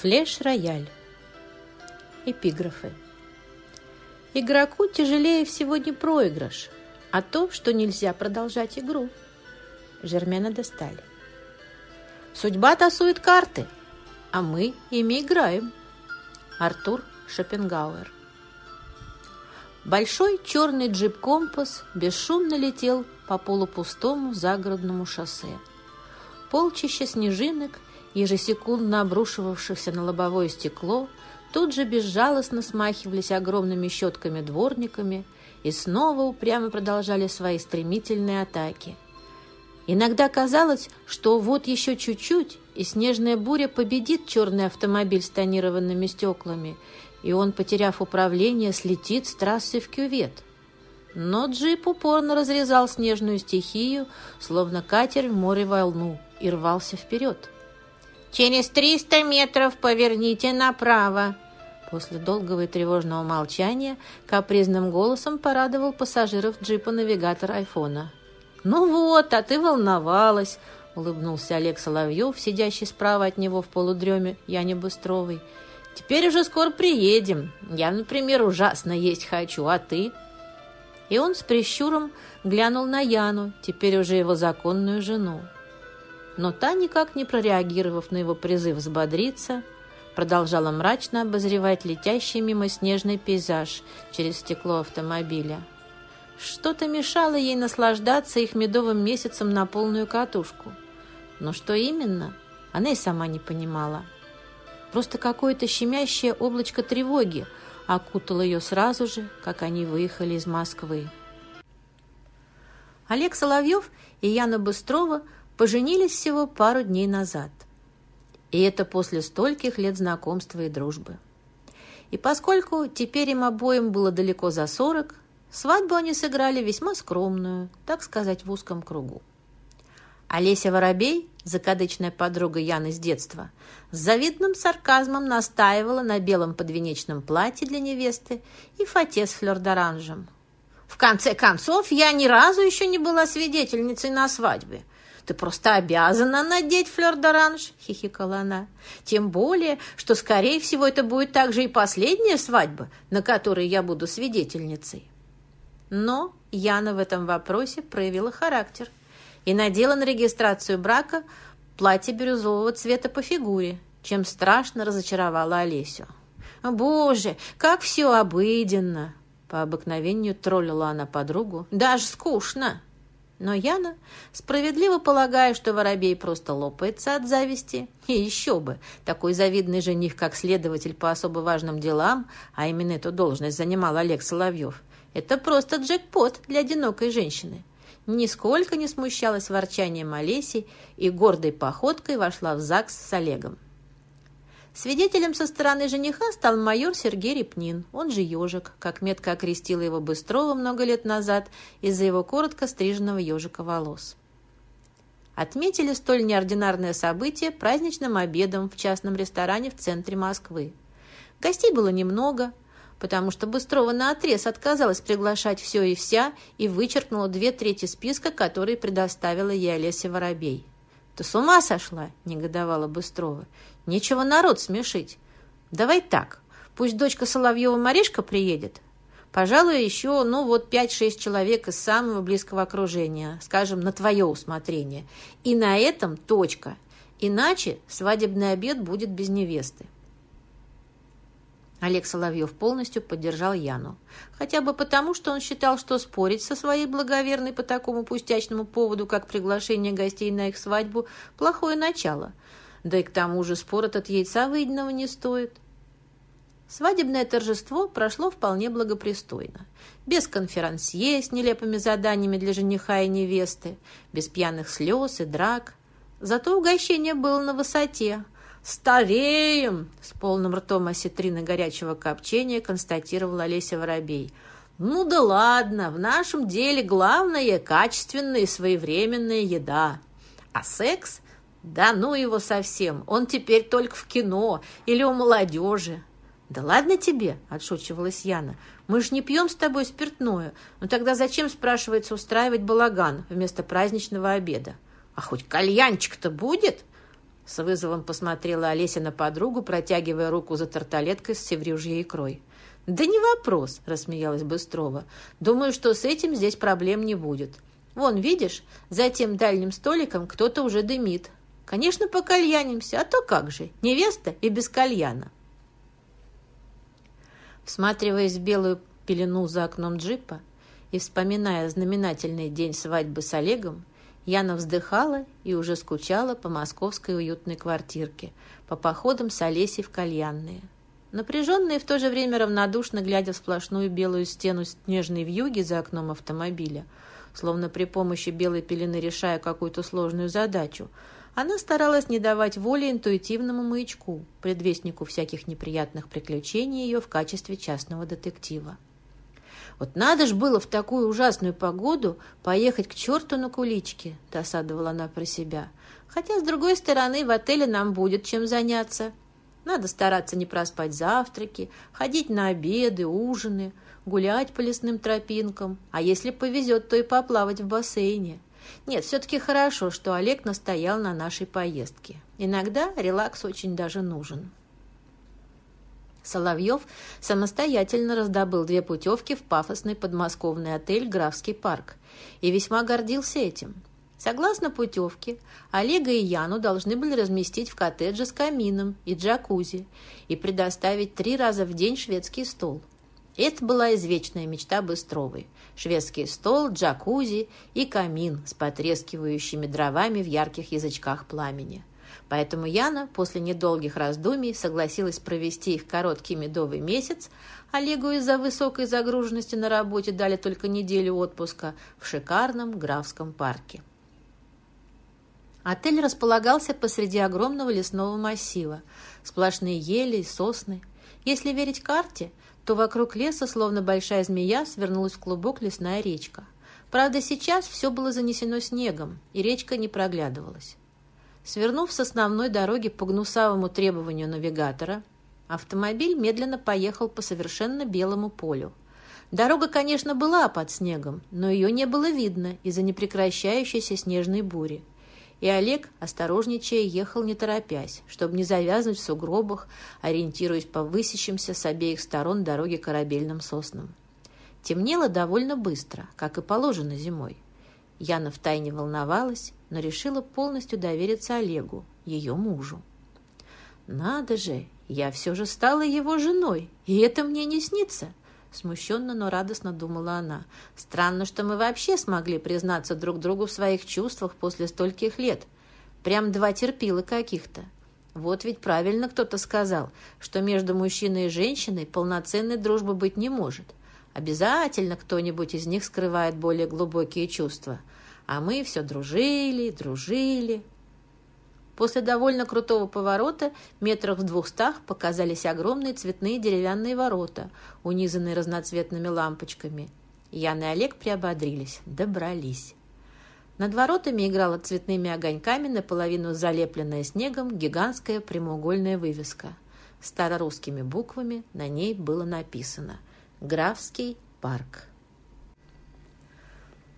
Флеш-рояль. Эпиграфы. Игроку тяжелее всего не проигрыш, а то, что нельзя продолжать игру. Жермена достали. Судьба тасует карты, а мы ими играем. Артур Шопенгауэр. Большой черный джип-компас бесшумно летел по полупустому загородному шоссе. Полчища снежинок – ежесекундно обрушивавшихся на лобовое стекло, тут же безжалостно смахивались огромными щетками-дворниками и снова упрямо продолжали свои стремительные атаки. Иногда казалось, что вот еще чуть-чуть, и снежная буря победит черный автомобиль с тонированными стеклами, и он, потеряв управление, слетит с трассы в кювет. Но джип упорно разрезал снежную стихию, словно катер в море волну, и рвался вперед. «Через триста метров поверните направо!» После долгого и тревожного молчания капризным голосом порадовал пассажиров джипа навигатор айфона. «Ну вот, а ты волновалась!» — улыбнулся Олег Соловьев, сидящий справа от него в полудреме Яне Быстровой. «Теперь уже скоро приедем. Я, например, ужасно есть хочу, а ты?» И он с прищуром глянул на Яну, теперь уже его законную жену но та, никак не прореагировав на его призыв взбодриться, продолжала мрачно обозревать летящий мимо снежный пейзаж через стекло автомобиля. Что-то мешало ей наслаждаться их медовым месяцем на полную катушку. Но что именно, она и сама не понимала. Просто какое-то щемящее облачко тревоги окутало ее сразу же, как они выехали из Москвы. Олег Соловьев и Яна Быстрова – поженились всего пару дней назад. И это после стольких лет знакомства и дружбы. И поскольку теперь им обоим было далеко за сорок, свадьбу они сыграли весьма скромную, так сказать, в узком кругу. Олеся Воробей, закадычная подруга Яны с детства, с завидным сарказмом настаивала на белом подвенечном платье для невесты и фате с флёр-д'оранжем. «В конце концов, я ни разу еще не была свидетельницей на свадьбе. Ты просто обязана надеть флёр-д'оранж», — хихикала она. «Тем более, что, скорее всего, это будет также и последняя свадьба, на которой я буду свидетельницей». Но Яна в этом вопросе проявила характер и надела на регистрацию брака платье бирюзового цвета по фигуре, чем страшно разочаровала Олесю. «Боже, как все обыденно!» По обыкновению троллила она подругу. «Даже скучно!» Но Яна, справедливо полагая, что Воробей просто лопается от зависти, и еще бы, такой завидный жених, как следователь по особо важным делам, а именно эту должность занимал Олег Соловьев, это просто джекпот для одинокой женщины. Нисколько не смущалась ворчанием Олеси и гордой походкой вошла в ЗАГС с Олегом. Свидетелем со стороны жениха стал майор Сергей Репнин, он же «Ежик», как метко окрестила его Быстрова много лет назад из-за его коротко стриженного ежика волос. Отметили столь неординарное событие праздничным обедом в частном ресторане в центре Москвы. Гостей было немного, потому что Быстрова наотрез отказалась приглашать все и вся и вычеркнула две трети списка, которые предоставила ей Олеся Воробей. «Ты с ума сошла?» – негодовала Быстрова. Нечего народ смешить. Давай так, пусть дочка Соловьева Маришка приедет. Пожалуй, еще, ну, вот пять-шесть человек из самого близкого окружения, скажем, на твое усмотрение. И на этом точка. Иначе свадебный обед будет без невесты. Олег Соловьев полностью поддержал Яну. Хотя бы потому, что он считал, что спорить со своей благоверной по такому пустячному поводу, как приглашение гостей на их свадьбу, плохое начало – да и к тому же спор этот яйца выеденного не стоит. Свадебное торжество прошло вполне благопристойно. Без конферансье с нелепыми заданиями для жениха и невесты, без пьяных слез и драк. Зато угощение было на высоте. «Стареем!» — с полным ртом осетрины горячего копчения констатировала Олеся Воробей. «Ну да ладно, в нашем деле главное — качественная и своевременная еда. А секс да ну его совсем, он теперь только в кино или у молодежи. Да ладно тебе, отшучивалась Яна, мы же не пьем с тобой спиртное. Ну тогда зачем, спрашивается, устраивать балаган вместо праздничного обеда? А хоть кальянчик-то будет? С вызовом посмотрела Олеся на подругу, протягивая руку за тарталеткой с севрюжьей икрой. «Да не вопрос», — рассмеялась Быстрова. «Думаю, что с этим здесь проблем не будет. Вон, видишь, за тем дальним столиком кто-то уже дымит. Конечно, покальянимся, а то как же, невеста и без кальяна». Всматриваясь в белую пелену за окном джипа и вспоминая знаменательный день свадьбы с Олегом, Яна вздыхала и уже скучала по московской уютной квартирке, по походам с Олесей в кальянные. Напряженно и в то же время равнодушно глядя в сплошную белую стену снежной вьюги за окном автомобиля, словно при помощи белой пелены решая какую-то сложную задачу, она старалась не давать воли интуитивному маячку, предвестнику всяких неприятных приключений ее в качестве частного детектива. «Вот надо ж было в такую ужасную погоду поехать к черту на куличке», – досадовала она про себя. «Хотя, с другой стороны, в отеле нам будет чем заняться. Надо стараться не проспать завтраки, ходить на обеды, ужины, гулять по лесным тропинкам, а если повезет, то и поплавать в бассейне. Нет, все-таки хорошо, что Олег настоял на нашей поездке. Иногда релакс очень даже нужен. Соловьев самостоятельно раздобыл две путевки в пафосный подмосковный отель «Графский парк» и весьма гордился этим. Согласно путевке, Олега и Яну должны были разместить в коттедже с камином и джакузи и предоставить три раза в день шведский стол. Это была извечная мечта Быстровой. Шведский стол, джакузи и камин с потрескивающими дровами в ярких язычках пламени. Поэтому Яна после недолгих раздумий согласилась провести их короткий медовый месяц, Олегу из-за высокой загруженности на работе дали только неделю отпуска в шикарном графском парке. Отель располагался посреди огромного лесного массива, сплошные ели и сосны. Если верить карте, то вокруг леса, словно большая змея, свернулась в клубок лесная речка. Правда, сейчас все было занесено снегом, и речка не проглядывалась. Свернув с основной дороги по гнусавому требованию навигатора, автомобиль медленно поехал по совершенно белому полю. Дорога, конечно, была под снегом, но ее не было видно из-за непрекращающейся снежной бури. И Олег, осторожничая, ехал не торопясь, чтобы не завязнуть в сугробах, ориентируясь по высящимся с обеих сторон дороги корабельным соснам. Темнело довольно быстро, как и положено зимой. Яна втайне волновалась, но решила полностью довериться Олегу, ее мужу. «Надо же, я все же стала его женой, и это мне не снится!» Смущенно, но радостно думала она. «Странно, что мы вообще смогли признаться друг другу в своих чувствах после стольких лет. Прям два терпила каких-то. Вот ведь правильно кто-то сказал, что между мужчиной и женщиной полноценной дружбы быть не может. Обязательно кто-нибудь из них скрывает более глубокие чувства. А мы все дружили, дружили. После довольно крутого поворота метрах в двухстах показались огромные цветные деревянные ворота, унизанные разноцветными лампочками. Ян и Олег приободрились, добрались. Над воротами играла цветными огоньками, наполовину залепленная снегом, гигантская прямоугольная вывеска. Старорусскими буквами на ней было написано «Графский парк».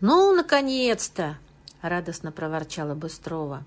«Ну, наконец-то!» — радостно проворчала Быстрова.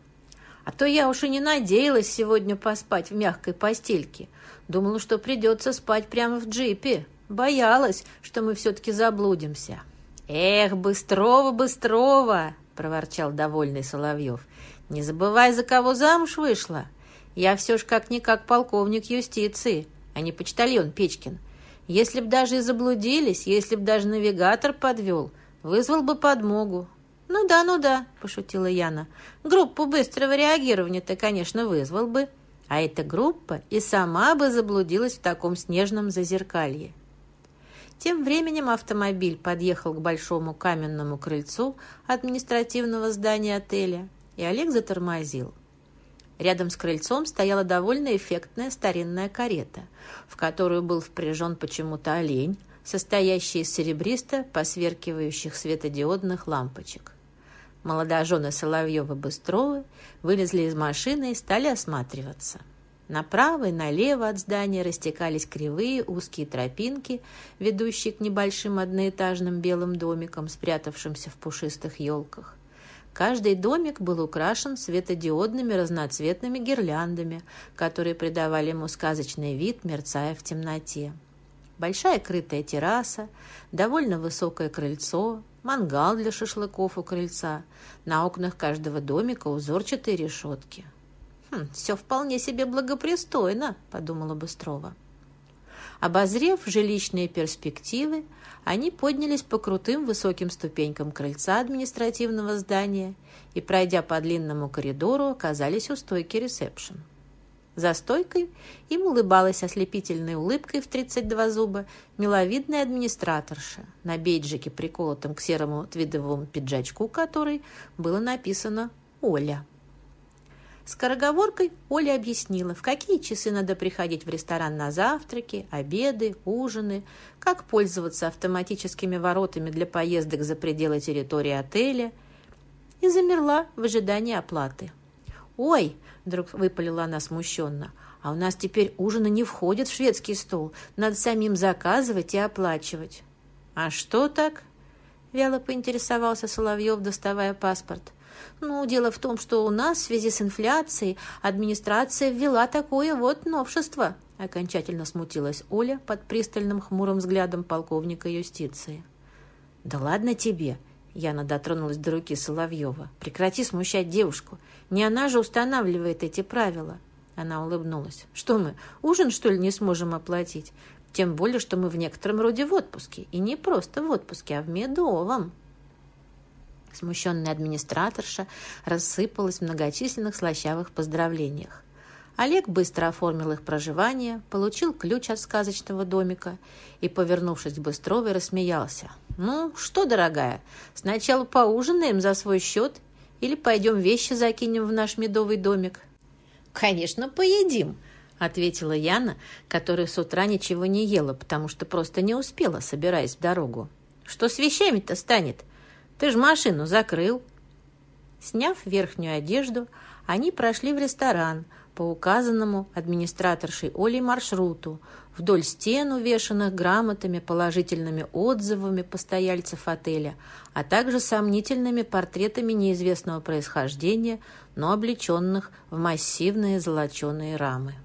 А то я уж и не надеялась сегодня поспать в мягкой постельке. Думала, что придется спать прямо в джипе. Боялась, что мы все-таки заблудимся. «Эх, быстрого, быстрого!» — проворчал довольный Соловьев. «Не забывай, за кого замуж вышла. Я все ж как-никак полковник юстиции, а не почтальон Печкин. Если б даже и заблудились, если б даже навигатор подвел, вызвал бы подмогу, «Ну да, ну да», – пошутила Яна. «Группу быстрого реагирования ты, конечно, вызвал бы. А эта группа и сама бы заблудилась в таком снежном зазеркалье». Тем временем автомобиль подъехал к большому каменному крыльцу административного здания отеля, и Олег затормозил. Рядом с крыльцом стояла довольно эффектная старинная карета, в которую был впряжен почему-то олень, состоящий из серебристо посверкивающих светодиодных лампочек. Молодожены Соловьева-Быстровы вылезли из машины и стали осматриваться. Направо и налево от здания растекались кривые узкие тропинки, ведущие к небольшим одноэтажным белым домикам, спрятавшимся в пушистых елках. Каждый домик был украшен светодиодными разноцветными гирляндами, которые придавали ему сказочный вид, мерцая в темноте. Большая крытая терраса, довольно высокое крыльцо, мангал для шашлыков у крыльца, на окнах каждого домика узорчатые решетки. «Хм, «Все вполне себе благопристойно», — подумала Быстрова. Обозрев жилищные перспективы, они поднялись по крутым высоким ступенькам крыльца административного здания и, пройдя по длинному коридору, оказались у стойки ресепшн. За стойкой им улыбалась ослепительной улыбкой в 32 зуба миловидная администраторша на бейджике, приколотом к серому твидовому пиджачку, который было написано «Оля». Скороговоркой Оля объяснила, в какие часы надо приходить в ресторан на завтраки, обеды, ужины, как пользоваться автоматическими воротами для поездок за пределы территории отеля, и замерла в ожидании оплаты. «Ой!» – вдруг выпалила она смущенно. «А у нас теперь ужины не входят в шведский стол. Надо самим заказывать и оплачивать». «А что так?» – вяло поинтересовался Соловьев, доставая паспорт. Ну, дело в том, что у нас в связи с инфляцией администрация ввела такое вот новшество. Окончательно смутилась Оля под пристальным хмурым взглядом полковника юстиции. «Да ладно тебе!» Яна дотронулась до руки Соловьева. «Прекрати смущать девушку. Не она же устанавливает эти правила». Она улыбнулась. «Что мы, ужин, что ли, не сможем оплатить? Тем более, что мы в некотором роде в отпуске. И не просто в отпуске, а в медовом». Смущенная администраторша рассыпалась в многочисленных слащавых поздравлениях. Олег быстро оформил их проживание, получил ключ от сказочного домика и, повернувшись к Быстровой, рассмеялся. «Ну, что, дорогая, сначала поужинаем за свой счет или пойдем вещи закинем в наш медовый домик?» «Конечно, поедим», — ответила Яна, которая с утра ничего не ела, потому что просто не успела, собираясь в дорогу. «Что с вещами-то станет?» Ты ж машину закрыл». Сняв верхнюю одежду, они прошли в ресторан по указанному администраторшей Олей маршруту, вдоль стен, увешанных грамотами, положительными отзывами постояльцев отеля, а также сомнительными портретами неизвестного происхождения, но облеченных в массивные золоченые рамы.